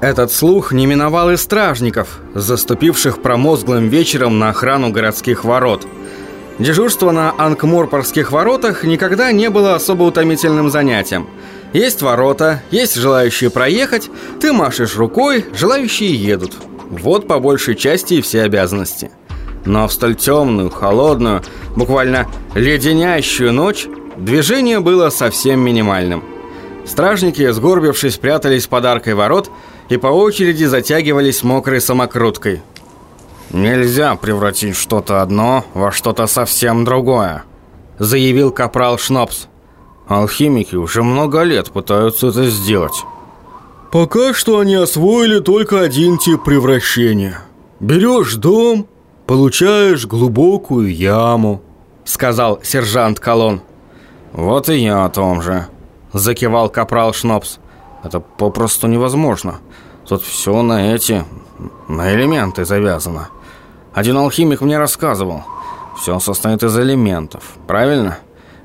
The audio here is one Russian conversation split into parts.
Этот слух не миновал и стражников, заступивших промозглым вечером на охрану городских ворот. Дежурство на Анкморпорских воротах никогда не было особо утомительным занятием. Есть ворота, есть желающие проехать, ты машешь рукой, желающие едут. Вот по большей части и все обязанности. Но в столь темную, холодную, буквально леденящую ночь движение было совсем минимальным. Стражники, сгорбившись, прятались под аркой ворот и по очереди затягивались мокрой самокруткой. «Нельзя превратить что-то одно во что-то совсем другое», заявил капрал Шнопс. «Алхимики уже много лет пытаются это сделать». «Пока что они освоили только один тип превращения. Берешь дом, получаешь глубокую яму», сказал сержант Колон. «Вот и я о том же», закивал капрал Шнопс. «Это попросту невозможно. Тут все на эти... на элементы завязано. Один алхимик мне рассказывал. Все состоит из элементов, правильно?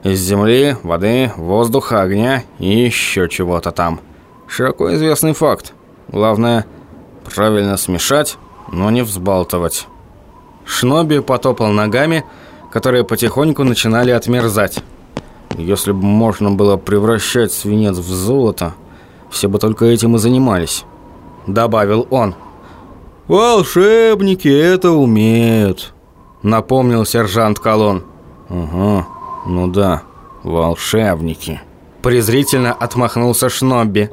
Из земли, воды, воздуха, огня и еще чего-то там. Широко известный факт. Главное, правильно смешать, но не взбалтывать». Шноби потопал ногами, которые потихоньку начинали отмерзать. Если бы можно было превращать свинец в золото, все бы только этим и занимались», — добавил он. «Волшебники это умеют», — напомнил сержант Колон. «Угу, ну да, волшебники», — презрительно отмахнулся Шнобби.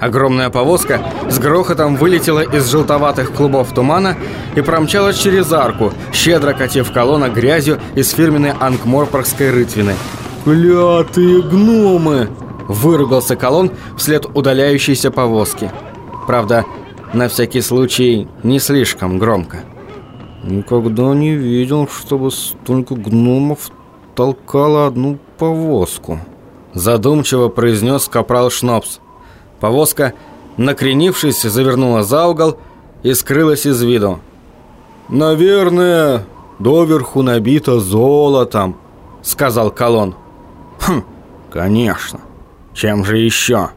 Огромная повозка с грохотом вылетела из желтоватых клубов тумана и промчалась через арку, щедро катив колонна грязью из фирменной ангморпоргской рытвины — «Клятые гномы!» – выругался колонн вслед удаляющейся повозки. Правда, на всякий случай не слишком громко. «Никогда не видел, чтобы столько гномов толкало одну повозку», – задумчиво произнес капрал Шнопс. Повозка, накренившись, завернула за угол и скрылась из виду. «Наверное, доверху набито золотом», — сказал Колон. Хм, конечно. Чем же еще?»